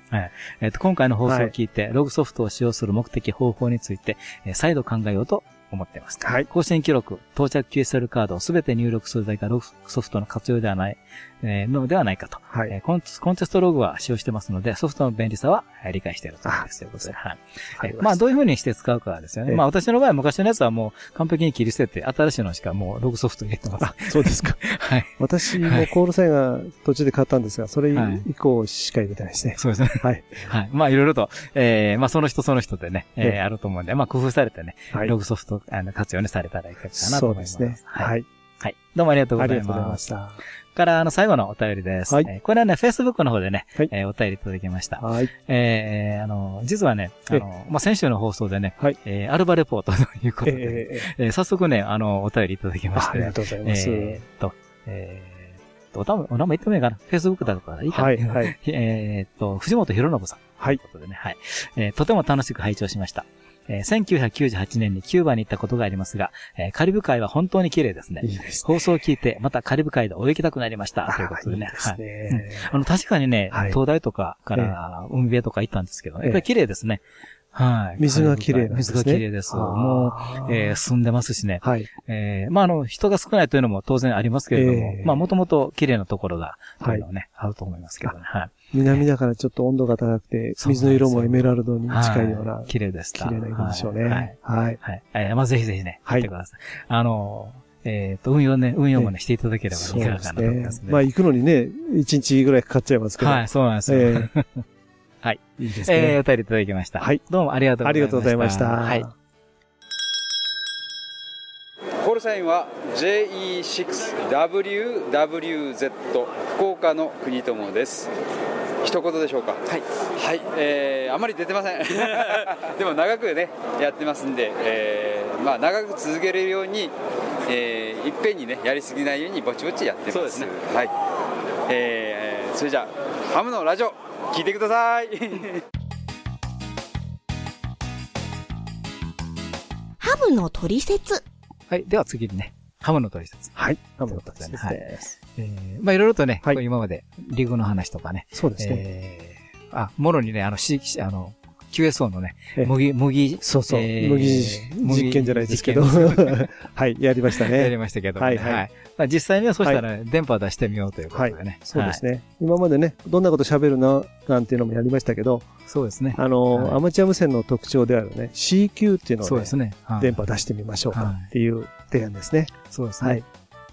えっ、と、今回の放送を聞いて、ログソフトを使用する目的、方法について、えー再度考えようと思っています。はい。更新記録、到着 QSL カードをすべて入力するだけがログソフトの活用ではない、えーのではないかと。はい。えーコンコンテストログは使用してますので、ソフトの便利さはえー理解していると思います。ということで。はい。はいえーまあ、どういう風にして使うかですよね。ええまあ、私の場合は昔のやつはもう完璧に切り捨てて、新しいのしかもうログソフト入れてます。あ、そうですか。はい。私もコールサインが途中で買ったんですが、それはい以降しか入れてないですね。そうですね。はい。はい。まあ、いろいろと、えー、まあ、その人その人でね、えええー、あると思うんで、まあ、工夫されてね、はいログソフト、あの、活用にされたらいいかなとそ思います。うですね。はい。はい。はい。どうもありがとうございありがとうございま。した。から、あの、最後のお便りです。はいえーこれはね、Facebook の方でね、はいえーお便りいただきました。はい。えー、あの、実はね、あの、まあ、先週の放送でね、はいえー、アルバレポートということで、ええええー早速ね、あの、お便りいただきまして、あありがとうございます。えーっと、えーお名前言ってもいいかな ?Facebook だとかいいかなはい、はい。えーっと、藤本博信さん。はいということでね、はい。えーとても楽しく拝聴しました。えー1998年にキューバに行ったことがありますが、えーカリブ海は本当に綺麗ですね。いいですね。放送を聞いて、またカリブ海で泳ぎたくなりました。ということでね。いいですはい。ね。あの、確かにね、はい東大とかから海辺とか行ったんですけど、やっぱり綺麗ですね。はい。水が綺麗ですね水が綺麗です。もう、えー住んでますしね。はい。えーまあ、あの、人が少ないというのも当然ありますけれども、ええまあ、もともと綺麗なところが、というのはね、あると思いますけどね。はい。南だからちょっと温度が高くて、水の色もエメラルドに近いようなは、綺麗でした。綺麗な色でしょうね。はい。ははいまあ、ぜひぜひね、はい来てください。あの、えっ、と、運用ね、運用もね、していただければそういかなと思います。ね。まあ行くのにね、1日ぐらいかかっちゃいますけど。はい、そうなんですよ。ええ はい。いいですえー、ね。お便りいただきました。はい。どうもありがとうございました。ありがとうございました。はい。コールサインは JE6WWZ 福岡の国友です一言でしょうか？はい、はいえー、あまり出てません でも長くねやってますんで、えーまあ、長く続けれるように、えーいっぺんにねやりすぎないようにぼちぼちやってますそうですねはいえーそれじゃあハムのラジオ聞いてください ハムのトリセツ。はい。では次にね、ハムの取説。はい。ハムの達ですはいね。えー、まあいろいろとね、はい今までリグの話とかね、そうですね。えー、あ、もろにね、あの、C、あの、QSO のねええ、麦、麦、そうそう。えー麦実験じゃないですけど。はい。やりましたやりね。ましたけどもね、はいはいまあ実際にはそうしたら、電波を出してみようということはいでね。。そうですね。今までね、どんなこと喋るのなんていうのもやりましたけど、そうですね。あの、はいアマチュア無線の特徴であるね、CQ っていうのをねそうです、ね。はい電波出してみましょうかはいっていう提案ですね。そうですね。はい。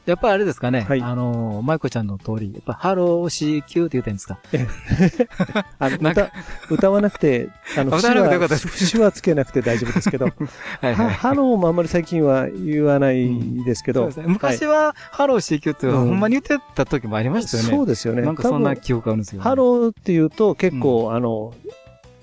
やっぱりあれですかね、はいあの、マイコちゃんの通り、やっぱ、ハロー CQ って言ってるんですか あの、歌、歌わなくて、あの、歌わなくてよかったです節はつけなくて大丈夫ですけど、はいハローもあんまり最近は言わないですけど。昔は、ハロー CQ って、うんほんまに言ってた時もありましたよね。そうですよね。なんかそんな記憶あるんですよ、ね。ハローっていうと結構、あの、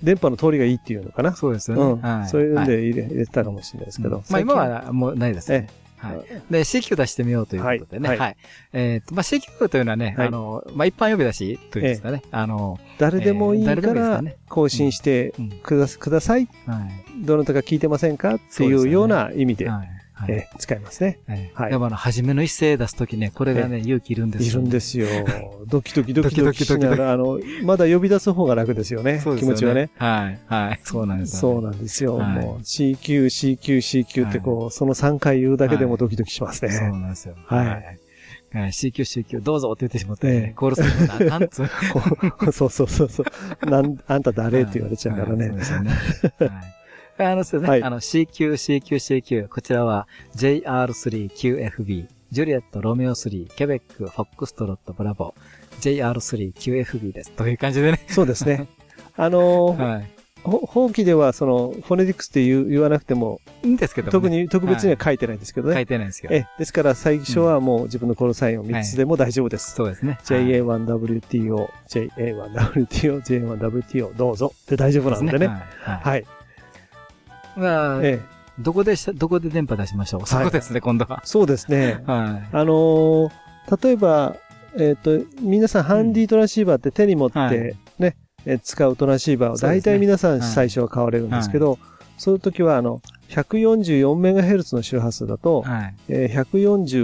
電波の通りがいいっていうのかな。そうですよね。うん。はい。そういうんはいで入れ入れてたかもしれないですけど。まあ今最はもうないです近、ね。えはい。で、CQ 出してみようということでね。は。はいいえっと、まあ CQ というのはね、はいあの、まあ一般呼び出しというんですかね。あの、え誰でもいいから更新してうんくだください。はい。どなたか聞いてませんかっていうような意味ではい。はいえー使いますね。ええはいでもあの、初めの一声出すときね、これがね、勇気いるんですいよ。るんですよ。ドキドキドキドキしながら、あの、まだ呼び出す方が楽ですよね。そうですよ気持ちはね。。はい。はい。そうなんですよね。そうなんですよ。はいもう CQ、CQ、CQ ってこう、その3回言うだけでもドキドキしますね。そうなんですよ。はいはい。CQ、CQ、どうぞって言ってしまって、ええね、コールするのなあかんっつ そうそうそうそう。なん、あんた誰って言われちゃうからねはいそう。ですよね。はい。あの、ですね。はいあの、CQ、CQ、CQ。こちらは JR3QFB。ジュリエット、ロメオ3、ケベック、フォックストロット、ブラボー。JR3QFB です。という感じでね。そうですね。あのーはい。ほ法規ではその、フォネティクスって言う言わなくても、いいんですけどもね特に、特別には書いてないんですけどね。書いてないんですけど。え、ですから最初はもう自分のコールサインを3つでも大丈夫です。そうですね。JA1WTO、JA1WTO、JA1WTO、どうぞ。で大丈夫なのでね。はい。はいはい。まあ、ええ、どこでし、どこで電波出しましょう？そこですね、今度は。そうですね。はあのー例えば、えっ、と、皆さんハンディトランシーバーって手に持ってはいね、えー使うトランシーバーを大体皆さんはい最初は買われるんですけど、そういう時はあの、144MHz の周波数だと、い。はい。えー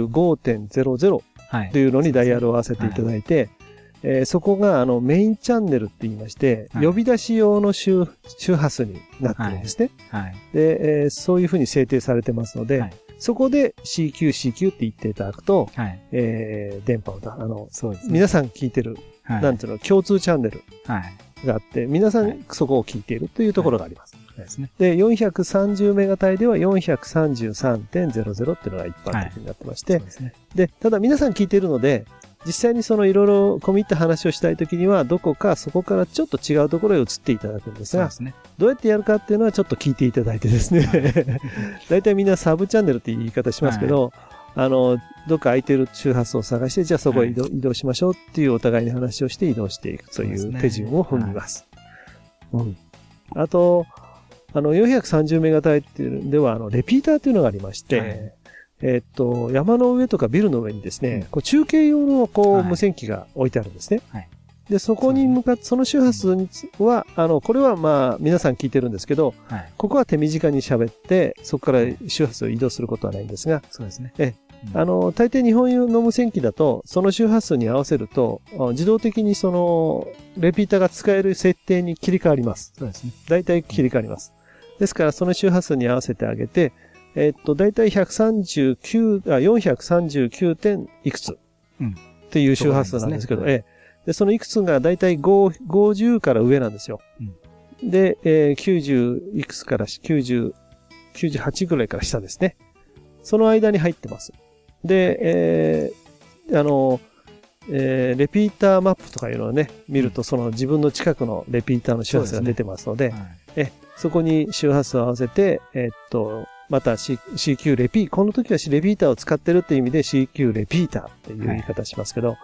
145.00はいと。いうのにダイヤルを合わせていただいて、えーそこがあのメインチャンネルって言いまして、はい呼び出し用の周周波数になってるんですね。はい。で、えーそういうふうに制定されてますので、はいそこで CQ、CQ って言っていただくと、はい。えー電波をだ、あの、そうですね。皆さん聞いてる、はい、なんていうの、共通チャンネルはい。があって、皆さはいんそこを聞いているというところがあります。ですね。で、430メガ帯では433.00っていうのが一般的になってまして、そうですね。で、ただ皆さん聞いているので、実際にそのいろいろ込み入った話をしたいときには、どこかそこからちょっと違うところへ移っていただくんですがすね。どうやってやるかっていうのはちょっと聞いていただいてですね。大体みんなサブチャンネルって言い方しますけど、あの、どっか空いてる周波数を探して、じゃあそこへ移動,、移動しましょうっていうお互いに話をして移動していくといそう手順を踏みます。うん。あと、あの、430メガ帯っていうのでは、あの、レピーターっていうのがありまして、はいえっと、山の上とかビルの上にですね、こう中継用のこうはい無線機が置いてあるんですね。はいで、そこに向かって、その周波数は、あの、これはまあ、皆さん聞いてるんですけど、はい。ここは手短に喋って、そこから周波数を移動することはないんですが、そうですね。えあの、大抵日本用の無線機だと、その周波数に合わせると、あ自動的にその、レピーターが使える設定に切り替わります。そうですね。大体切り替わります。ですから、その周波数に合わせてあげて、えっと、大体139、あ、439点いくつうんっていう周波数なんですけど、そうなんええ。で、そのいくつが大体5 50から上なんですよ。で、えー90いくつからし90、98ぐらいから下ですね。その間に入ってます。で、えーあの、えーレピーターマップとかいうのをね、見ると、その自分の近くのレピーターの周波数が出てますので、はいえ、そこに周波数を合わせて、えっと、また C- CQ レピー、この時はレピーターを使ってるっていう意味で CQ レピーターっていう言い方しますけど、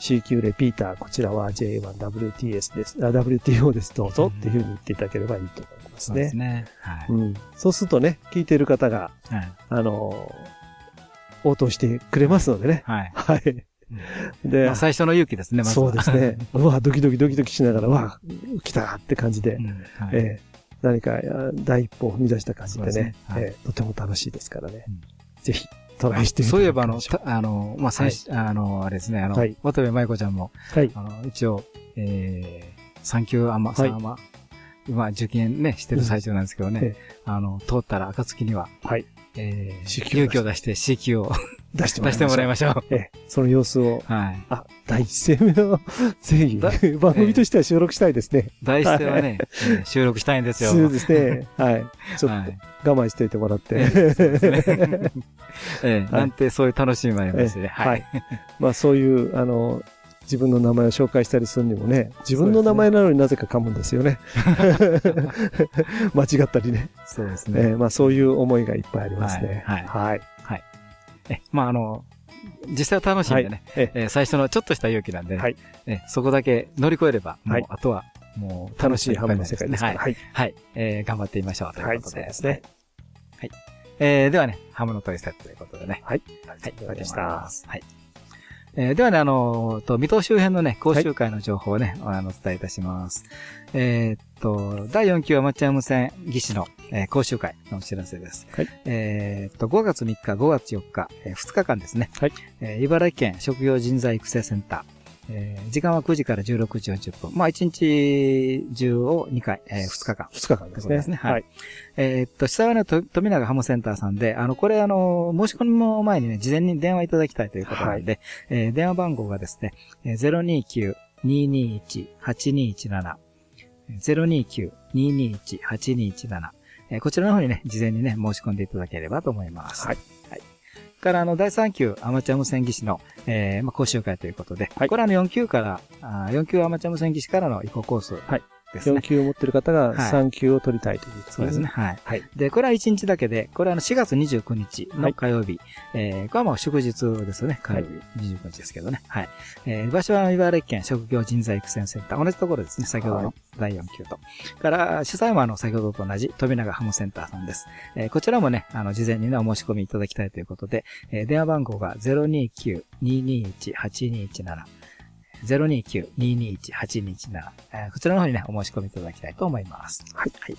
CQ レピーター、こちらは J1WTS です、あ WTO です、どうぞっていうふうに言っていただければいいと思いますそうでね。すね。はい。うん。そうするとね、聞いている方が、はい。あの応答してくれますのでね。はい。はい。で、まあ、最初の勇気ですね、まずはそうですね。うわ、ドキドキドキドキしながら、うわ、来たって感じで、うんはいえー何かあ第一歩を踏み出した感じでね。ですね。はい。えーとても楽しいですからね。うん。ぜひ、トライしてみてそういえば、あの、あの、まあ、最初、あの、あれですね、あの、はい。渡部舞子ちゃんも、はい。あの、一応、えー、産休アマ、はい。三アマ、今、受験ね、してる最中なんですけどね、うん。えあの、通ったら暁には、はい。えー、勇気を出して C 級を出して出してもらいましょう。えーその様子を、はい。あ、第一声目の、ぜひ、だ番組としては収録したいですね。第一声はね、えー収録したいんですよ。そうですね。はい。ちょっはいと我慢しておいてもらって。ええ なんてそういう楽しみもありますね。ええはい。まあそういう、あの、自分の名前を紹介したりするにもね、自分の名前なのになぜか噛むんですよね。間違ったりね。そうですえね。ーまあそういう思いがいっぱいありますね。はいはい。え、まあ、あの、実際は楽しんでね、ええー最初のちょっとした勇気なんで、はいえーそこだけ乗り越えれば、もう、はいあとは、もう、楽しいハムの世界ですから。はい。はい。はい。えー頑張ってみましょうということで。はいそうですね。えーではね、ハムのトリセツということでね。はい。はい。ありがとうございます。はい。えー、ではね、あの、と、水戸周辺のね、講習会の情報をね、はい、あの、お伝えいたします。えー、っと、第4級アマチュア無線技師の、えー、講習会のお知らせです。はい。えー、っと、5月3日、5月4日、えー、2日間ですね。はい。えー、茨城県職業人材育成センター、えー、時間は9時から16時40分。まあ、1日中を2回、えー、2日間。2日間ですね。ですね。はい。えー、っと、下はね、富永ハムセンターさんで、あの、これあの、申し込みの前にね、事前に電話いただきたいということなんで、はい、えー、電話番号がですね、029-221-8217。029-221-8217。えー、こちらの方にね、事前にね、申し込んでいただければと思います。はい。から、あの、第3級アマチュア無線技師の、えー、まあ、講習会ということで、はい、これはあの、4級から、あ4級アマチュア無線技師からの移行コース。はい。ですね。4級を持ってる方が3級を取りたいという、そうですね。はい。はい。で、これは1日だけで、これはあの4月29日の火曜日。はい、えー、これはもう祝日ですよね。火曜日、29日ですけどね。はい。えー、場所は茨城県職業人材育成センター。同じところですね。先ほどの第4級と。から、主催もあの、先ほどと同じ富永ハムセンターさんです。えー、こちらもね、あの、事前にね、お申し込みいただきたいということで、えー、電話番号が029-221-8217。029-221-8217、えー、こちらの方にね、お申し込みいただきたいと思います。はい。はい。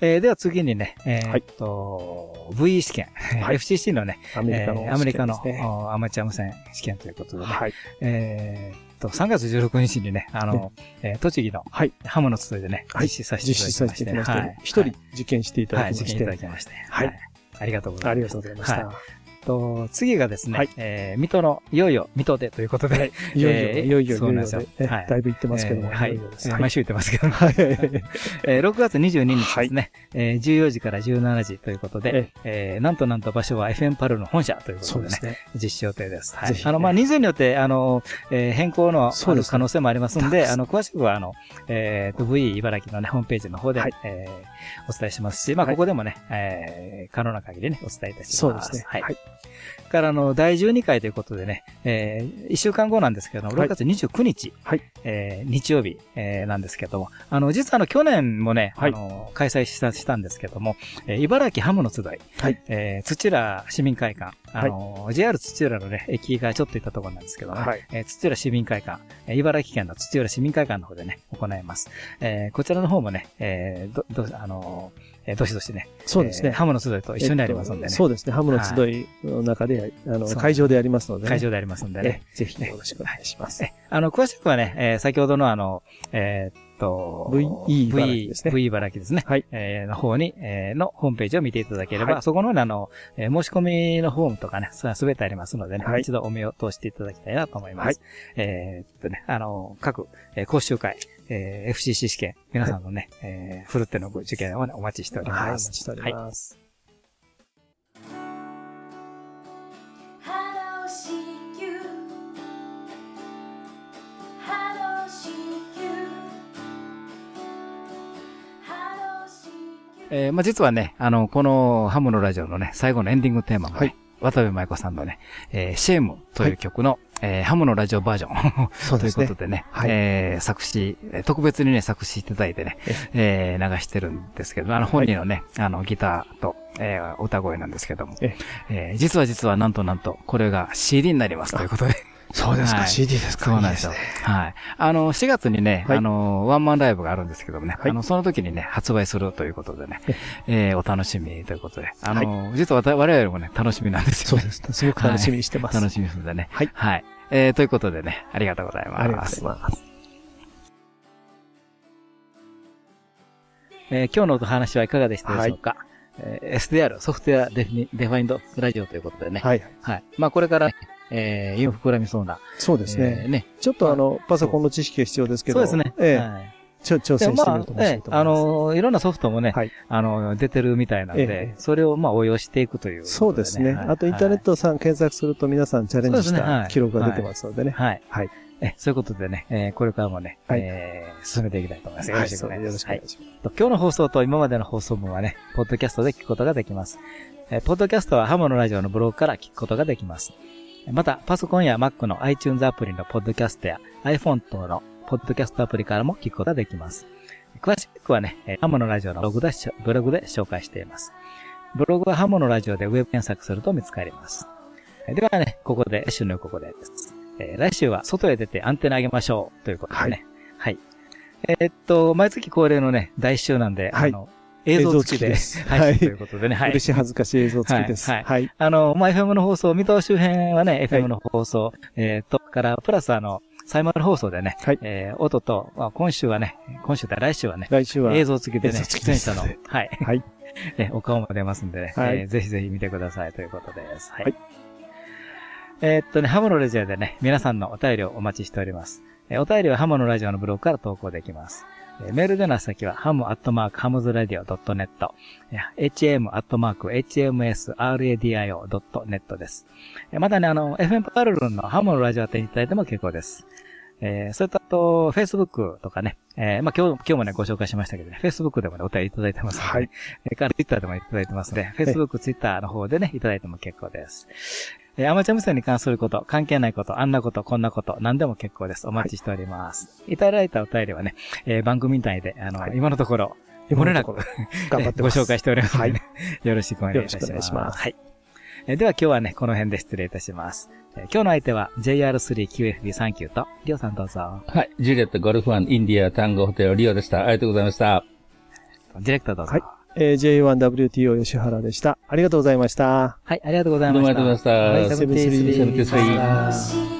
えー、では次にね、えー、っと、はい、VE 試験、はい、FCC のね、アメリカの、ね、アメリカのアマチュア無線試験ということでね、はい、えと、3月16日にね、あの、えー、栃木の、はい、ハムの集いでね、実施させていただきまして、と次がですね、はい、えー、水戸の、いよいよ水戸でということで、い、よいよ、いよいよ、そうなんですよ。はい、だいぶ行ってますけども、はい。毎週行ってますけども、はい。えー、6月22日ですね、えー、14時から17時ということで、えー、なんとなんと場所は FM パルの本社ということでね、実施予定です。はい。あの、まあ、人数によって、あの、えー、変更のある可能性もありますんで、あの、詳しくは、あの、えー、VE 茨城のね、ホームページの方で、えー、お伝えしますし、まあ、ここでもね、えー、可能な限りね、お伝えいたします。そうですね。はい。からの第12回ということでね、えー、1週間後なんですけども、6月29日、はい、えー、日曜日、えー、なんですけども、あの、実はあの、去年もね、はい、あの、開催したしたんですけども、えー、茨城ハムの集い、はい、えー、土浦市民会館、あの、はい、JR 土浦のね、駅がちょっと行ったところなんですけどね、はい、えー、土浦市民会館、えー、茨城県の土浦市民会館の方でね、行います。えー、こちらの方もね、えー、ど、ど、あのーえー、どしどしね。そうですね。ハムの集いと一緒になりますんでね。そうですね。ハムの集いの中で、あの、会場でやりますので、会場でやりますんでね。ぜひよろしくお願いします。あの、詳しくはね、え先ほどのあの、えっと、VE 茨城ですね。VE 茨城ですね。はい。えの方に、えのホームページを見ていただければ、そこのあの、え申し込みのフォームとかね、すべてありますのでね、一度お目を通していただきたいなと思います。えっとね、あの、各、え講習会、えー、FCC 試験、皆さんのね、はい、えー、ふるっての受験を、ね、お待ちしております。はい、お待ちしております。えー、まあ、実はね、あの、このハムのラジオのね、最後のエンディングテーマが、ね、はい、渡部舞子さんのね、えー、シェームという曲の、えー、ハムのラジオバージョン。そうですね。ということでね、はい、えー、作詞、特別にね、作詞いただいてね、えー、流してるんですけど、あの、本人のね、あの、ギターと、えー、歌声なんですけども、ええ。ー、実は実はなんとなんと、これが CD になりますということで。そうですか、はい、CD ですかそうなんですよ。はい。あの、4月にね、はい、あの、ワンマンライブがあるんですけどもね、はい、あの、その時にね、発売するということでね、えー、お楽しみということで、あの、実は我々もね、楽しみなんですよ、ね。そうです。すごく楽しみにしてます。楽しみですのでね。はい。はい。えー、ということでね、ありがとうございます。ありがとうございます。えー、今日のお話はいかがでしたでしょうか、はい、えー、SDR、 Software Defi Defined Radio ということでね。はい。はい。まあこれから、えー、イン膨らみそうな。そうですね。えー、ね。ちょっとあの、パソコンの知識が必要ですけど。そうですね。ええーはいちょ、挑戦してみると面白いと思います。あ、の、いろんなソフトもね、はい、あの、出てるみたいなんで、ええ、それをまあ応用していくという、ね、そうですね。はい、あとインターネットさん検索すると皆さんチャレンジした記録が出てますのでね。はい。はい。え、そういうことでね、えー、これからもね、はい、えー、進めていきたいと思います。よろしくお願いします。よろしくお願いします。今日の放送と今までの放送分はね、ポッドキャストで聞くことができます。えー、ポッドキャストはハモのラジオのブログから聞くことができます。また、パソコンや Mac の iTunes アプリのポッドキャストや iPhone 等のポッドキャストアプリからも聞くことができます。詳しくはね、ハモのラジオのブログでブログで紹介しています。ブログはハモのラジオでウェブ検索すると見つかります。ではね、ここで、来週のここでです。えー来週は外へ出てアンテナ上げましょうということでね。はい。えーっと、毎月恒例のね、第一週なんで、はいあの、映像付きで、すはい、はいということでね、はい。嬉しい恥ずかしい映像付きです。はいはい。あの、まあ、FM の放送、水戸周辺はね、FM の放送、えーと、から、プラスあの、サイマル放送でね、はいえー音と、まあ、今週はね、今週だ、来週はね、来週は映像付きでね、出演者の、はい、はい。え お顔も出ますんでね、はいえーぜひぜひ見てくださいということです。はい。はいえーっとね、ハムのラジオでね、皆さんのお便りをお待ちしております。えーお便りはハムのラジオのブログから投稿できます。えーメールでの宛先は、ハムアットマークハムズラディオ .net、えー hm アットマーク hmsradio.net です。えーまたね、あの、FM パルルンのハムのラジオ宛てにいただいても結構です。えー、それとあと、Facebook とかね、えー、まあ、今日、今日もね、ご紹介しましたけどね、Facebook でもね、お便りいただいてますので、はいえー、から Twitter でもいただいてますので、Facebook、Twitter の方でね、いただいても結構です。えー、アマチュア無線に関すること、関係ないこと、あんなこと、こんなこと、何でも結構です。お待ちしております。い、ただいたお便りはね、えー、番組内で、あの、はい今のところ、漏れなく頑張ってご。紹介しておりますので、はいねよろしくお願いいたします。よろしくお願いしますはい。えーでは今日はね、この辺で失礼いたします。えー今日の相手は JR3QFB39 と、りょうさんどうぞ。はい。ジュリエットゴルフワンインディア単語ホテルリオでした。ありがとうございました。ディレクターどうぞ。はいえー J1WTO 吉原でした。ありがとうございました。はい、ありがとうございました。どうもありがとうございましたはい73 73ハ